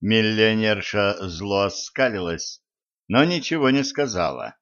Миллионерша зло оскалилась, но ничего не сказала.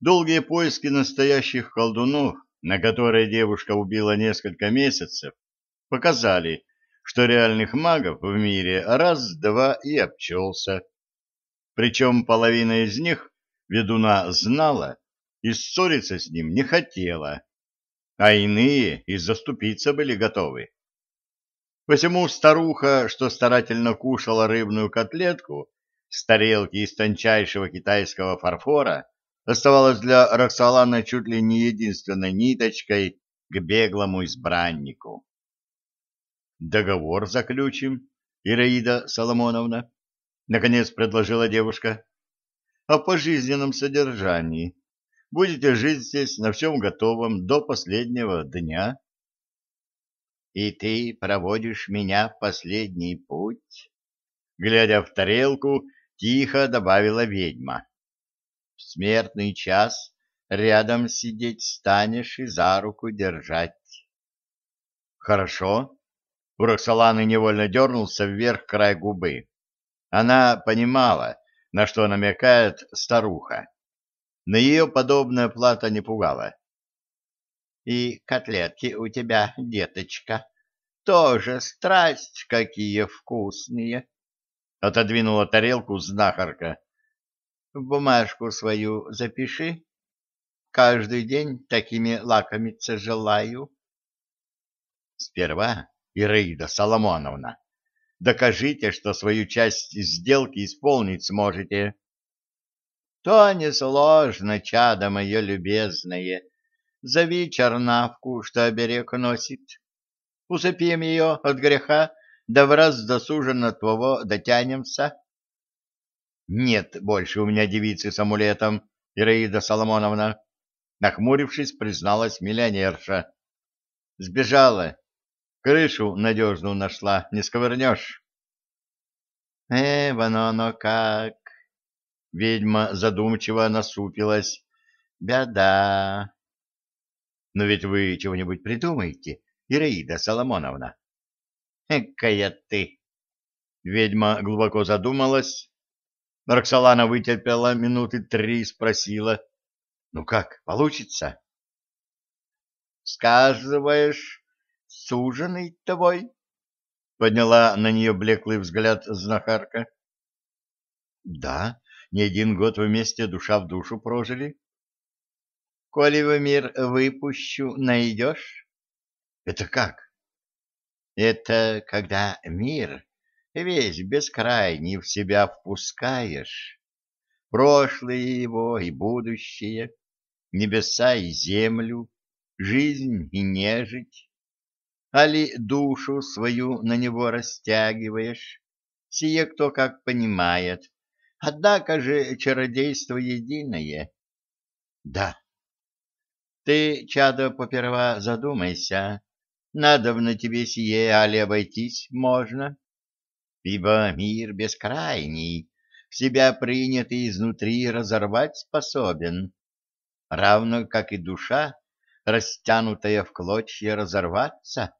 Долгие поиски настоящих колдунов, на которые девушка убила несколько месяцев, показали, что реальных магов в мире раз-два и обчелся. Причем половина из них ведуна знала и ссориться с ним не хотела, а иные и заступиться были готовы. Посему старуха, что старательно кушала рыбную котлетку с тарелки из тончайшего китайского фарфора, оставалась для Роксолана чуть ли не единственной ниточкой к беглому избраннику. «Договор заключим, Ираида Соломоновна», — наконец предложила девушка. «О пожизненном содержании. Будете жить здесь на всем готовом до последнего дня» и ты проводишь меня в последний путь? Глядя в тарелку, тихо добавила ведьма. В смертный час рядом сидеть станешь и за руку держать. Хорошо. У Роксоланы невольно дернулся вверх край губы. Она понимала, на что намекает старуха. Но ее подобная плата не пугала. И котлетки у тебя, деточка, тоже страсть какие вкусные. Отодвинула тарелку знахарка. Бумажку свою запиши. Каждый день такими лакомиться желаю. Сперва, Ираида Соломоновна, докажите, что свою часть сделки исполнить сможете. То несложно, чадо мое любезное, Зови чернавку, что оберег носит. Усыпим ее от греха, да в раз досуженно твоего дотянемся. Нет больше у меня девицы с амулетом, Ираида Соломоновна. Нахмурившись, призналась миллионерша. Сбежала. Крышу надежную нашла, не сковырнешь. Э, вон оно как. Ведьма задумчиво насупилась. Беда. Но ведь вы чего-нибудь придумаете, Ираида Соломоновна? Экая ты! Ведьма глубоко задумалась. Роксолана вытерпела минуты три и спросила. Ну как, получится? Сказываешь, суженый твой? Подняла на нее блеклый взгляд знахарка. Да, не один год вместе душа в душу прожили. Коли в мир выпущу, найдешь? Это как? Это когда мир весь бескрайний в себя впускаешь, прошлое его и будущее, небеса и землю, жизнь и нежить. Али душу свою на него растягиваешь, сие кто как понимает, однако же чародейство единое. Да, ты, чадо, поперва задумайся, надо на тебе сие, али обойтись можно? Ибо мир бескрайний, в себя принятый изнутри разорвать способен, равно как и душа, растянутая в клочья, разорваться.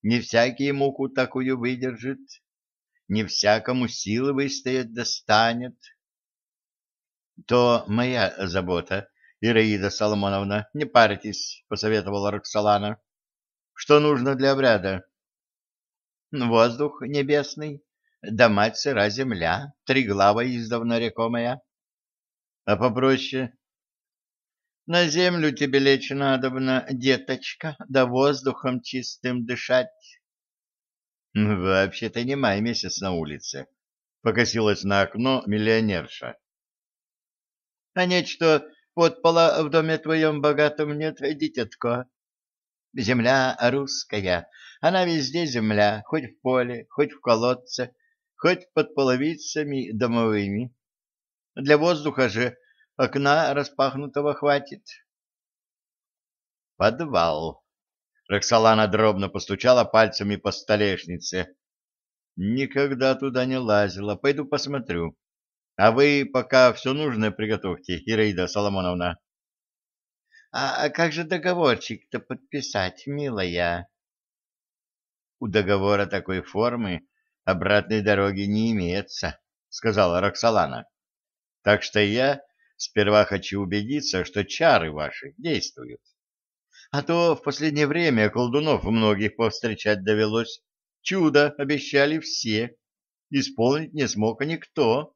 Не всякий муку такую выдержит, не всякому силы выстоять достанет. То моя забота Ираида Соломоновна, не парьтесь, — посоветовала Роксолана. — Что нужно для обряда? — Воздух небесный, да мать сыра земля, триглава издавна рекомая. — А попроще? — На землю тебе лечь надобно, деточка, да воздухом чистым дышать. — Вообще-то не май месяц на улице, — покосилась на окно миллионерша. — А нечто Подпола в доме твоем богатом нет, дитятко. Земля русская, она везде земля, хоть в поле, хоть в колодце, хоть под половицами домовыми. Для воздуха же окна распахнутого хватит. Подвал. Роксолана дробно постучала пальцами по столешнице. Никогда туда не лазила. Пойду посмотрю. А вы пока все нужное приготовьте, Ираида Соломоновна. А, а как же договорчик-то подписать, милая? У договора такой формы обратной дороги не имеется, — сказала Роксолана. — Так что я сперва хочу убедиться, что чары ваши действуют. А то в последнее время колдунов многих повстречать довелось. Чудо обещали все. Исполнить не смог никто. —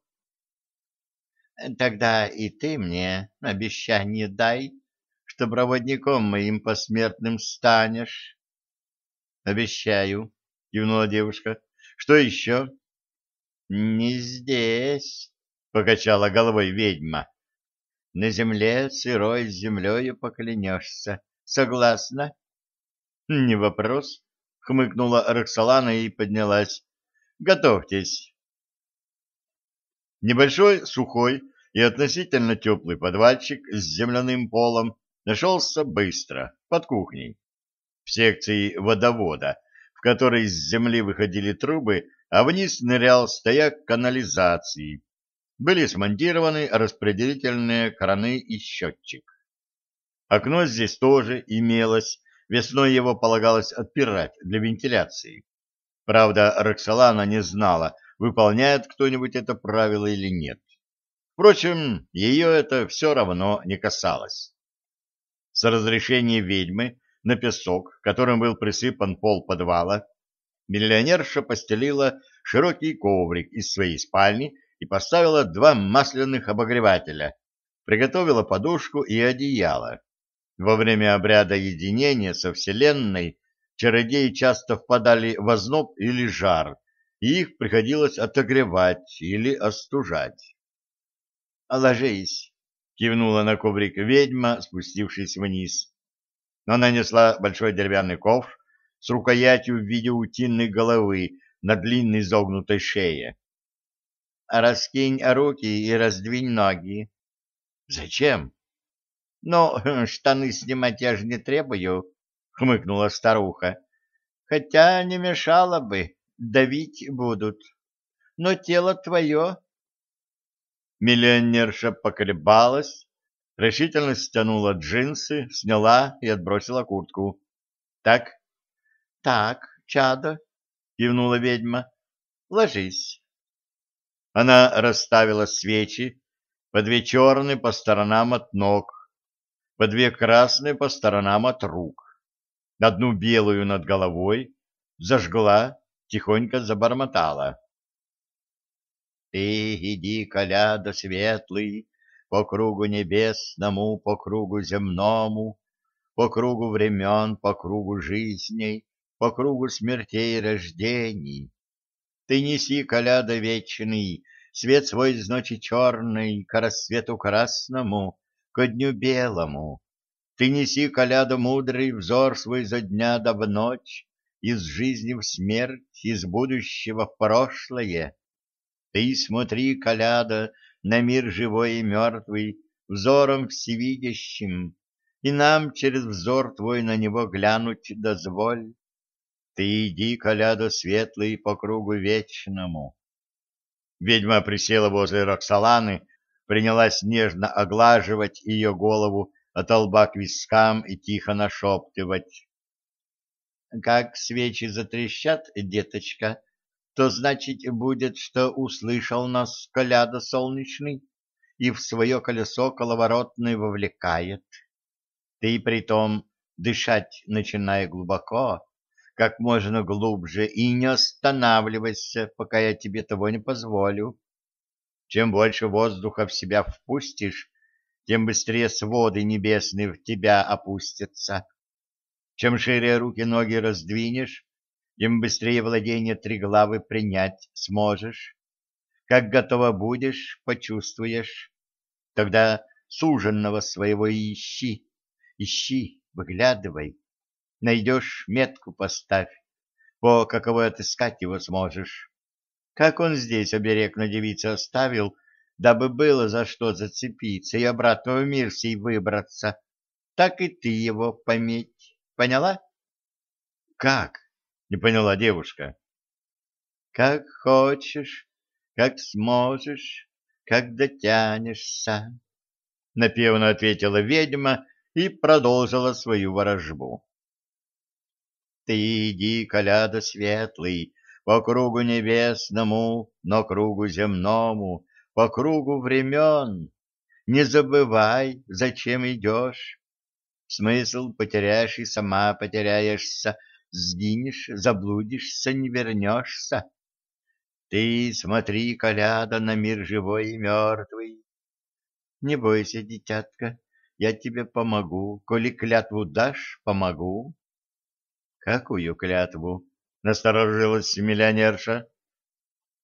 Тогда и ты мне обещание дай, что проводником моим посмертным станешь. — Обещаю, — кивнула девушка. — Что еще? — Не здесь, — покачала головой ведьма. — На земле сырой землею поклянешься. Согласна? — Не вопрос, — хмыкнула Роксолана и поднялась. — Готовьтесь. Небольшой, сухой и относительно теплый подвальчик с земляным полом нашелся быстро, под кухней в секции водовода, в которой из земли выходили трубы, а вниз нырял стояк канализации. Были смонтированы распределительные краны и счетчик. Окно здесь тоже имелось, весной его полагалось отпирать для вентиляции. Правда, Роксолана не знала, выполняет кто-нибудь это правило или нет. Впрочем, ее это все равно не касалось. С разрешения ведьмы на песок, которым был присыпан пол подвала, миллионерша постелила широкий коврик из своей спальни и поставила два масляных обогревателя, приготовила подушку и одеяло. Во время обряда единения со Вселенной чародеи часто впадали в озноб или жар, и их приходилось отогревать или остужать. «Ложись», — кивнула на коврик ведьма, спустившись вниз. Она несла большой деревянный ковш с рукоятью в виде утиной головы на длинной изогнутой шее. «Раскинь руки и раздвинь ноги». «Зачем?» «Ну, штаны снимать я же не требую», — хмыкнула старуха. «Хотя не мешало бы, давить будут. Но тело твое...» Миллионерша поколебалась, решительно стянула джинсы, сняла и отбросила куртку. — Так? — Так, чадо, — кивнула ведьма. — Ложись. Она расставила свечи, по две черные по сторонам от ног, по две красные по сторонам от рук, одну белую над головой, зажгла, тихонько забормотала. — Ты иди, коляда светлый, по кругу небесному, по кругу земному, по кругу времен, по кругу жизней, по кругу смертей и рождений. Ты неси, коляда вечный, свет свой из ночи черной, к рассвету красному, ко дню белому. Ты неси, коляда мудрый, взор свой за дня до в ночь, из жизни в смерть, из будущего в прошлое. Ты смотри, коляда, на мир живой и мертвый, взором всевидящим, и нам через взор твой на него глянуть дозволь. Ты иди, коляда светлый, по кругу вечному. Ведьма присела возле Роксоланы, принялась нежно оглаживать ее голову от лба к вискам и тихо нашептывать. — Как свечи затрещат, деточка, то значит будет, что услышал нас коляда солнечный и в свое колесо коловоротное вовлекает. Ты притом дышать начинай глубоко, как можно глубже, и не останавливайся, пока я тебе того не позволю. Чем больше воздуха в себя впустишь, тем быстрее своды небесные в тебя опустятся. Чем шире руки-ноги раздвинешь, тем быстрее владение Триглавы принять сможешь. Как готова будешь, почувствуешь. Тогда суженного своего ищи, ищи, выглядывай. Найдешь, метку поставь, по каковой отыскать его сможешь. Как он здесь оберег на девице оставил, дабы было за что зацепиться и обратно в мир сей выбраться, так и ты его пометь. Поняла? Как? Не поняла девушка. Как хочешь, как сможешь, как дотянешься, напевно ответила ведьма и продолжила свою ворожбу. Ты иди, коляда светлый, по кругу небесному, но кругу земному, по кругу времен. Не забывай, зачем идешь. Смысл потеряешь и сама потеряешься, сгинешь, заблудишься, не вернешься. Ты смотри, коляда, на мир живой и мертвый. Не бойся, дитятка, я тебе помогу, коли клятву дашь, помогу. Какую клятву? Насторожилась миллионерша.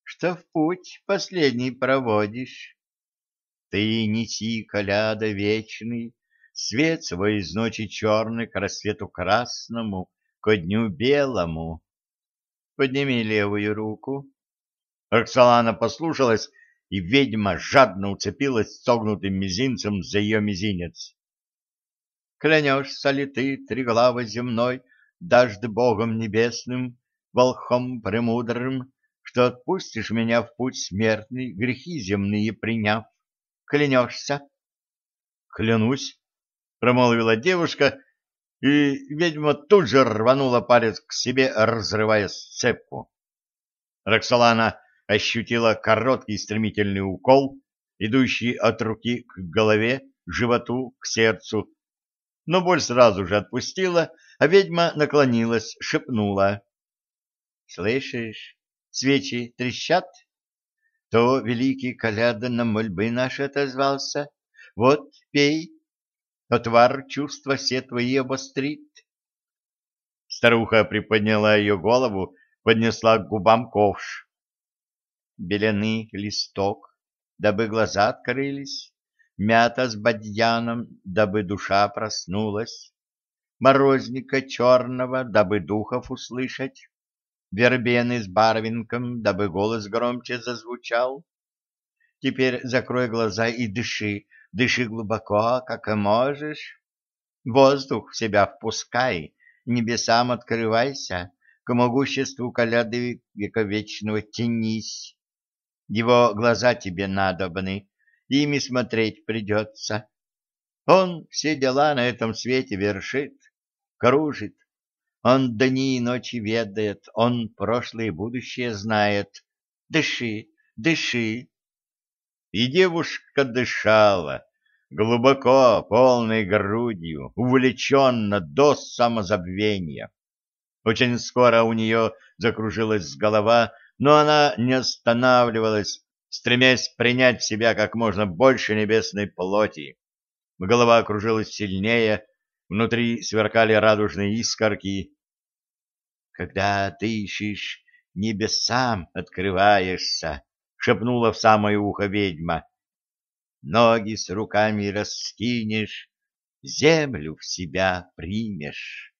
Что в путь последний проводишь. Ты неси, коляда вечный, свет свой из ночи черный к рассвету красному, ко дню белому. Подними левую руку. Роксолана послушалась, и ведьма жадно уцепилась согнутым мизинцем за ее мизинец. Клянешься ли ты, триглава земной, дождь богом небесным, волхом премудрым, что отпустишь меня в путь смертный, грехи земные приняв? Клянешься? — Клянусь, — промолвила девушка, и ведьма тут же рванула палец к себе, разрывая сцепку. Роксолана ощутила короткий стремительный укол, идущий от руки к голове, животу, к сердцу, но боль сразу же отпустила, а ведьма наклонилась, шепнула. — Слышишь, свечи трещат? То великий коляда на мольбы наши отозвался. Вот, пей, отвар чувства все твои обострит. Старуха приподняла ее голову, поднесла к губам ковш беленый листок, дабы глаза открылись, мята с бадьяном, дабы душа проснулась, морозника черного, дабы духов услышать, вербены с барвинком, дабы голос громче зазвучал. Теперь закрой глаза и дыши, дыши глубоко, как можешь. Воздух в себя впускай, небесам открывайся, к могуществу коляды вековечного тянись. Его глаза тебе надобны, ими смотреть придется. Он все дела на этом свете вершит, кружит. Он дни и ночи ведает, он прошлое и будущее знает. Дыши, дыши. И девушка дышала, глубоко, полной грудью, увлеченно до самозабвения. Очень скоро у нее закружилась голова, но она не останавливалась, стремясь принять в себя как можно больше небесной плоти. Голова окружилась сильнее, внутри сверкали радужные искорки. «Когда дышишь, небесам открываешься», — шепнула в самое ухо ведьма. «Ноги с руками раскинешь, землю в себя примешь».